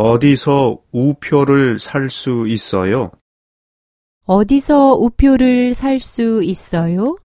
어디서 우표를 살 수 있어요? 어디서 우표를 살 수 있어요?